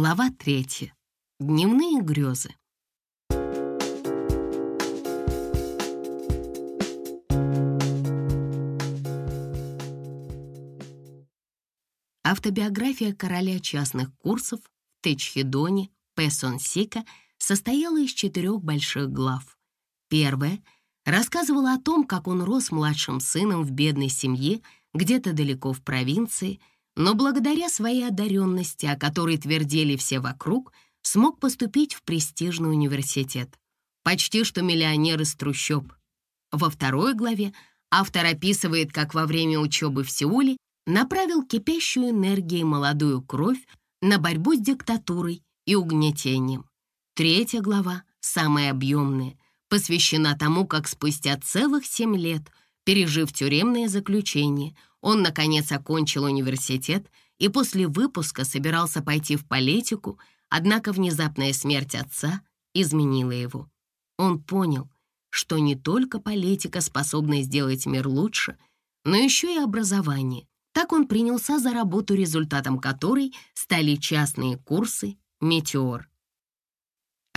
Глава третья. Дневные грезы. Автобиография короля частных курсов в Течхидоне Песонсика состояла из четырех больших глав. Первая рассказывала о том, как он рос младшим сыном в бедной семье, где-то далеко в провинции, но благодаря своей одаренности, о которой твердили все вокруг, смог поступить в престижный университет. Почти что миллионер из трущоб. Во второй главе автор описывает, как во время учебы в Сеуле направил кипящую энергией молодую кровь на борьбу с диктатурой и угнетением. Третья глава, самая объемная, посвящена тому, как спустя целых семь лет, пережив тюремное заключение, он, наконец, окончил университет и после выпуска собирался пойти в политику, однако внезапная смерть отца изменила его. Он понял, что не только политика способна сделать мир лучше, но еще и образование. Так он принялся за работу, результатом которой стали частные курсы «Метеор».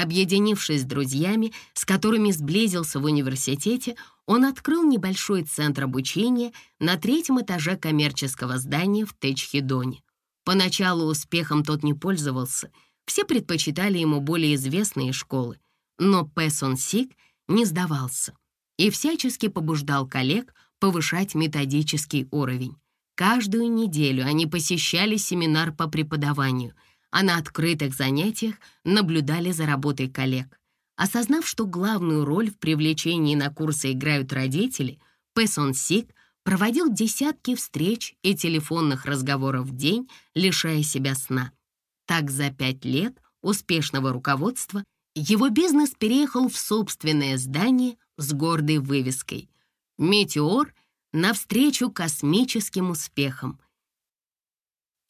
Объединившись с друзьями, с которыми сблизился в университете, он открыл небольшой центр обучения на третьем этаже коммерческого здания в Течхидоне. Поначалу успехом тот не пользовался, все предпочитали ему более известные школы, но Пэсон Сик не сдавался и всячески побуждал коллег повышать методический уровень. Каждую неделю они посещали семинар по преподаванию, а на открытых занятиях наблюдали за работой коллег. Осознав, что главную роль в привлечении на курсы играют родители, Пэсон Сик проводил десятки встреч и телефонных разговоров в день, лишая себя сна. Так за пять лет успешного руководства его бизнес переехал в собственное здание с гордой вывеской «Метеор» навстречу космическим успехам.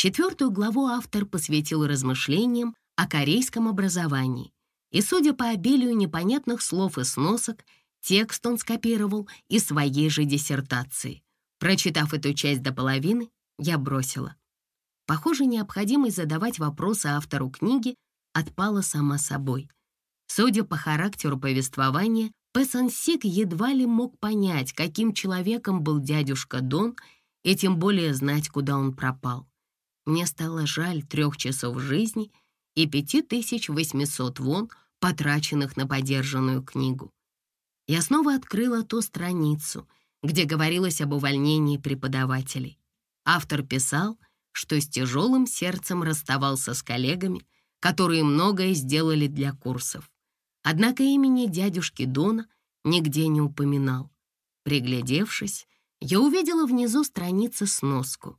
Четвертую главу автор посвятил размышлениям о корейском образовании. И, судя по обилию непонятных слов и сносок, текст он скопировал из своей же диссертации. Прочитав эту часть до половины, я бросила. Похоже, необходимость задавать вопросы автору книги отпала сама собой. Судя по характеру повествования, Пэссансик едва ли мог понять, каким человеком был дядюшка Дон, и тем более знать, куда он пропал. Мне стало жаль трех часов жизни и 5800 вон, потраченных на подержанную книгу. Я снова открыла ту страницу, где говорилось об увольнении преподавателей. Автор писал, что с тяжелым сердцем расставался с коллегами, которые многое сделали для курсов. Однако имени дядюшки Дона нигде не упоминал. Приглядевшись, я увидела внизу страницы сноску.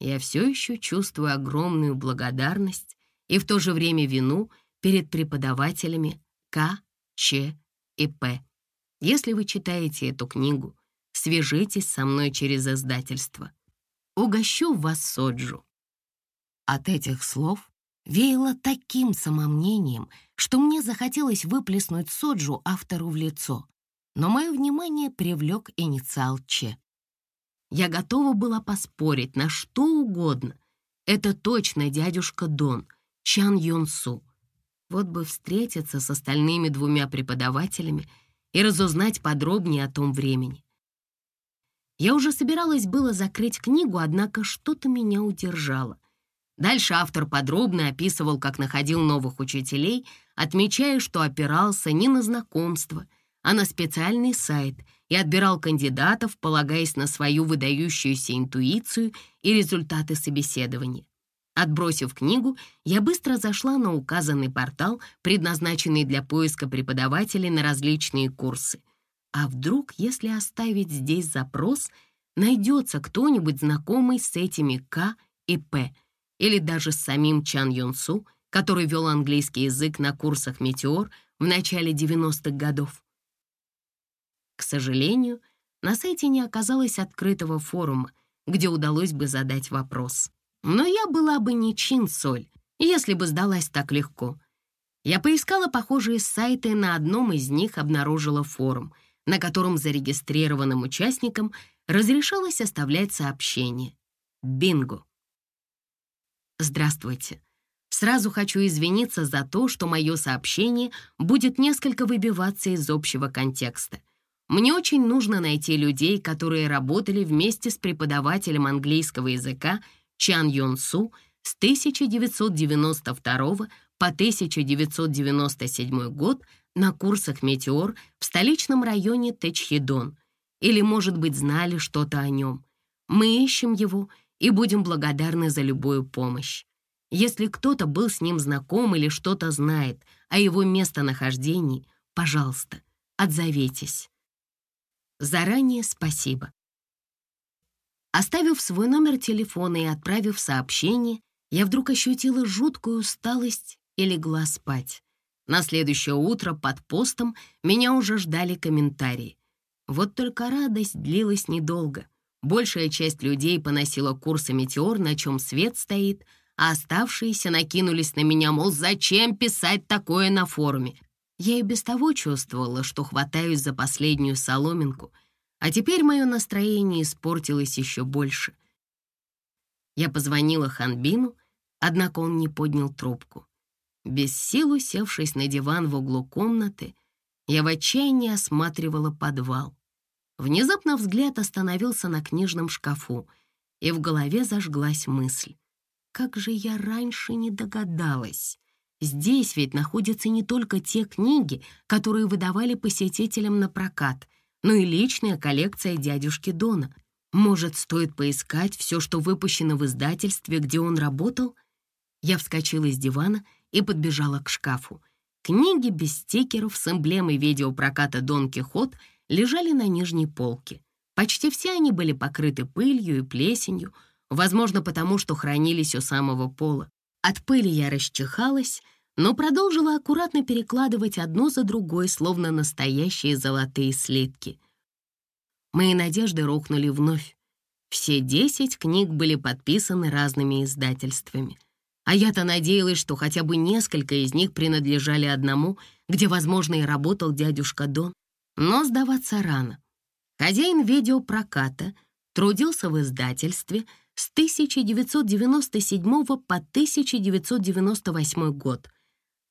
Я все еще чувствую огромную благодарность и в то же время вину перед преподавателями К, Ч и П. Если вы читаете эту книгу, свяжитесь со мной через издательство. Угощу вас соджу. От этих слов веяло таким самомнением, что мне захотелось выплеснуть соджу автору в лицо, но мое внимание привлек инициал Ч. Я готова была поспорить на что угодно. Это точно дядюшка Дон, Чан Юн. Вот бы встретиться с остальными двумя преподавателями и разузнать подробнее о том времени. Я уже собиралась было закрыть книгу, однако что-то меня удержало. Дальше автор подробно описывал, как находил новых учителей, отмечая, что опирался не на знакомство, а на специальный сайт и отбирал кандидатов, полагаясь на свою выдающуюся интуицию и результаты собеседования. Отбросив книгу, я быстро зашла на указанный портал, предназначенный для поиска преподавателей на различные курсы. А вдруг, если оставить здесь запрос, найдется кто-нибудь знакомый с этими К и П, или даже с самим Чан Юн Су, который вел английский язык на курсах «Метеор» в начале 90-х годов. К сожалению, на сайте не оказалось открытого форума, где удалось бы задать вопрос. Но я была бы не чин-соль, если бы сдалась так легко. Я поискала похожие сайты, на одном из них обнаружила форум, на котором зарегистрированным участникам разрешалось оставлять сообщение. Бинго. Здравствуйте. Сразу хочу извиниться за то, что мое сообщение будет несколько выбиваться из общего контекста. Мне очень нужно найти людей, которые работали вместе с преподавателем английского языка Чан Йон Су с 1992 по 1997 год на курсах «Метеор» в столичном районе Тэчхидон. Или, может быть, знали что-то о нем. Мы ищем его и будем благодарны за любую помощь. Если кто-то был с ним знаком или что-то знает о его местонахождении, пожалуйста, отзовитесь. Заранее спасибо. Оставив свой номер телефона и отправив сообщение, я вдруг ощутила жуткую усталость и легла спать. На следующее утро под постом меня уже ждали комментарии. Вот только радость длилась недолго. Большая часть людей поносила курсы «Метеор», на чем свет стоит, а оставшиеся накинулись на меня, мол, зачем писать такое на форуме? Я и без того чувствовала, что хватаюсь за последнюю соломинку, а теперь мое настроение испортилось еще больше. Я позвонила Ханбину, однако он не поднял трубку. Без сил усевшись на диван в углу комнаты, я в отчаянии осматривала подвал. Внезапно взгляд остановился на книжном шкафу, и в голове зажглась мысль. Как же я раньше не догадалась. Здесь ведь находятся не только те книги, которые выдавали посетителям на прокат, но и личная коллекция дядюшки Дона. Может, стоит поискать все, что выпущено в издательстве, где он работал? Я вскочила с дивана и подбежала к шкафу. Книги без стикеров с эмблемой видеопроката «Дон Кихот» лежали на нижней полке. Почти все они были покрыты пылью и плесенью, возможно, потому что хранились у самого пола. От пыли я расчихалась, но продолжила аккуратно перекладывать одно за другой, словно настоящие золотые слитки. Мои надежды рухнули вновь. Все десять книг были подписаны разными издательствами. А я-то надеялась, что хотя бы несколько из них принадлежали одному, где, возможно, и работал дядюшка Дон. Но сдаваться рано. Хозяин видеопроката трудился в издательстве с 1997 по 1998 год.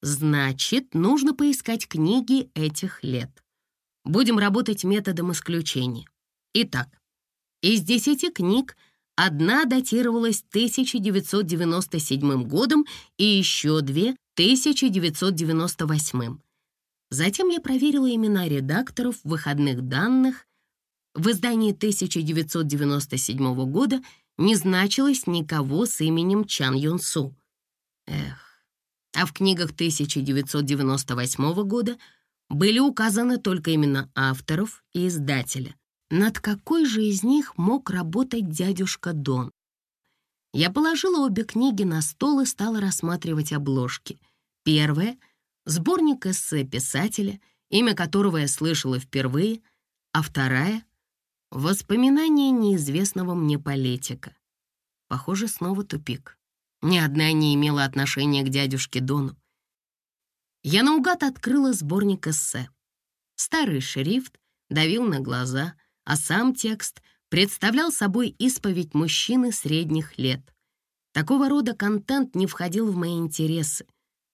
Значит, нужно поискать книги этих лет. Будем работать методом исключения. Итак, из десяти книг — Одна датировалась 1997 годом и еще две — 1998. Затем я проверила имена редакторов выходных данных. В издании 1997 года не значилось никого с именем Чан Юн Су. Эх, а в книгах 1998 года были указаны только имена авторов и издателя. Над какой же из них мог работать дядюшка Дон? Я положила обе книги на стол и стала рассматривать обложки. Первая — сборник эссе писателя, имя которого я слышала впервые, а вторая — воспоминания неизвестного мне политика. Похоже, снова тупик. Ни одна не имела отношения к дядюшке Дону. Я наугад открыла сборник эссе. Старый шрифт давил на глаза — а сам текст представлял собой исповедь мужчины средних лет. Такого рода контент не входил в мои интересы.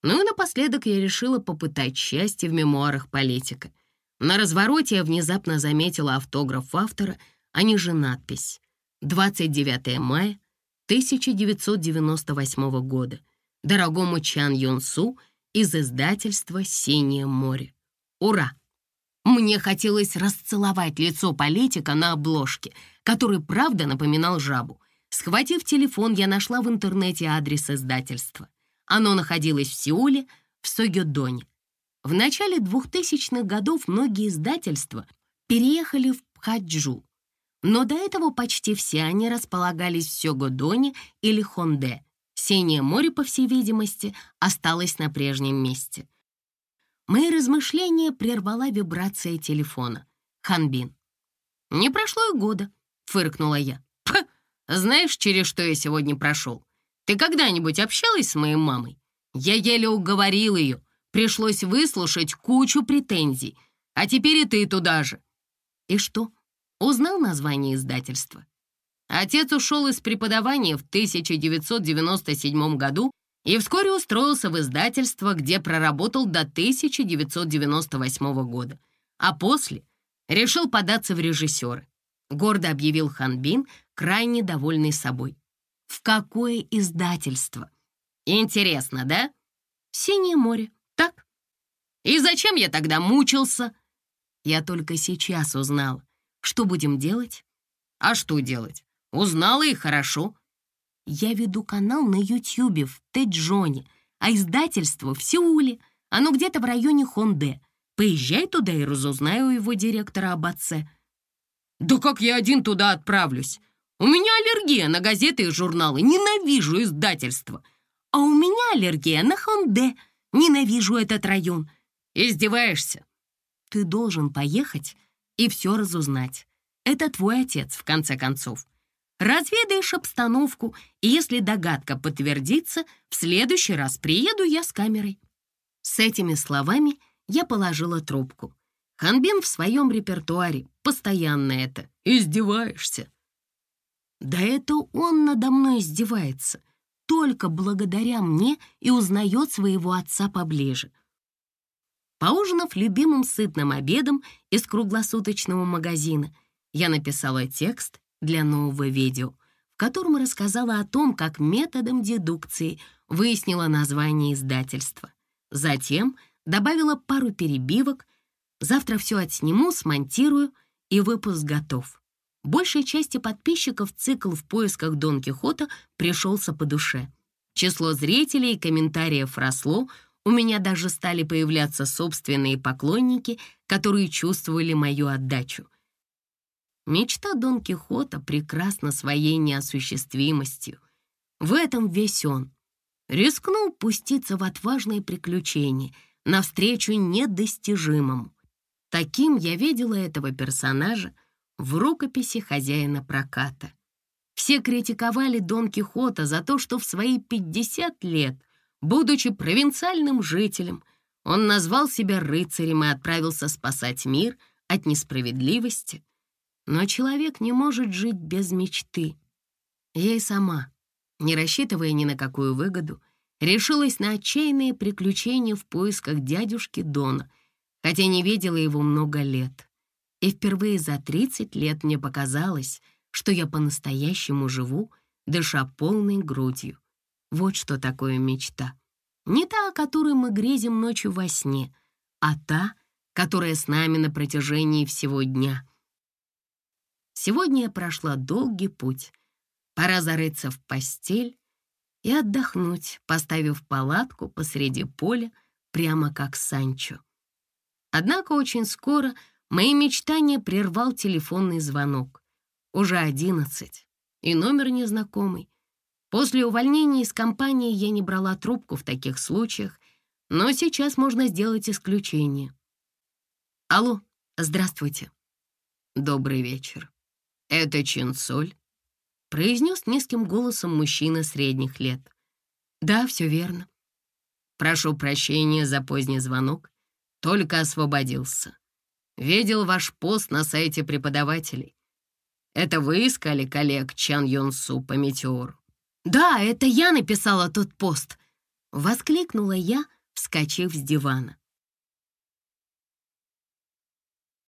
Ну и напоследок я решила попытать счастье в мемуарах политика. На развороте я внезапно заметила автограф автора, а ниже надпись «29 мая 1998 года. Дорогому Чан Юн Су из издательства «Синее море». Ура! Мне хотелось расцеловать лицо политика на обложке, который правда напоминал жабу. Схватив телефон, я нашла в интернете адрес издательства. Оно находилось в Сеуле, в Согёдоне. В начале 2000-х годов многие издательства переехали в Пхаджу, но до этого почти все они располагались в Сёгодоне или Хонде. Синее море, по всей видимости, осталось на прежнем месте — Мои размышления прервала вибрация телефона. Ханбин. «Не прошло и года», — фыркнула я. «Знаешь, через что я сегодня прошел? Ты когда-нибудь общалась с моей мамой? Я еле уговорил ее. Пришлось выслушать кучу претензий. А теперь и ты туда же». «И что, узнал название издательства?» Отец ушел из преподавания в 1997 году и вскоре устроился в издательство, где проработал до 1998 года, а после решил податься в режиссеры. Гордо объявил Ханбин, крайне довольный собой. «В какое издательство?» «Интересно, да?» «Синее море, так?» «И зачем я тогда мучился?» «Я только сейчас узнал. Что будем делать?» «А что делать? Узнала и хорошо. Я веду канал на Ютьюбе в Тэджоне, а издательство в Сеуле. Оно где-то в районе Хонде. Поезжай туда и разузнай у его директора об отце». «Да как я один туда отправлюсь? У меня аллергия на газеты и журналы. Ненавижу издательство. А у меня аллергия на Хонде. Ненавижу этот район. Издеваешься?» «Ты должен поехать и все разузнать. Это твой отец, в конце концов. Разведаешь обстановку, и если догадка подтвердится, в следующий раз приеду я с камерой». С этими словами я положила трубку. Ханбин в своем репертуаре постоянно это «издеваешься». Да это он надо мной издевается. Только благодаря мне и узнает своего отца поближе. Поужинав любимым сытным обедом из круглосуточного магазина, я написала текст для нового видео, в котором рассказала о том, как методом дедукции выяснила название издательства. Затем добавила пару перебивок. Завтра все отсниму, смонтирую, и выпуск готов. Большей части подписчиков цикл в поисках Дон Кихота пришелся по душе. Число зрителей и комментариев росло, у меня даже стали появляться собственные поклонники, которые чувствовали мою отдачу — Мечта Дон Кихота прекрасна своей неосуществимостью. В этом весь он. Рискнул пуститься в отважные приключения, навстречу недостижимому. Таким я видела этого персонажа в рукописи хозяина проката. Все критиковали Дон Кихота за то, что в свои 50 лет, будучи провинциальным жителем, он назвал себя рыцарем и отправился спасать мир от несправедливости, но человек не может жить без мечты. Я и сама, не рассчитывая ни на какую выгоду, решилась на отчаянные приключения в поисках дядюшки Дона, хотя не видела его много лет. И впервые за 30 лет мне показалось, что я по-настоящему живу, дыша полной грудью. Вот что такое мечта. Не та, о которой мы грезим ночью во сне, а та, которая с нами на протяжении всего дня — Сегодня я прошла долгий путь. Пора зарыться в постель и отдохнуть, поставив палатку посреди поля, прямо как Санчо. Однако очень скоро мои мечтания прервал телефонный звонок. Уже одиннадцать, и номер незнакомый. После увольнения из компании я не брала трубку в таких случаях, но сейчас можно сделать исключение. Алло, здравствуйте. Добрый вечер. «Это Чинсоль?» — произнес низким голосом мужчина средних лет. «Да, все верно. Прошу прощения за поздний звонок. Только освободился. Видел ваш пост на сайте преподавателей. Это вы искали коллег Чан Йон по метеору?» «Да, это я написала тот пост!» — воскликнула я, вскочив с дивана.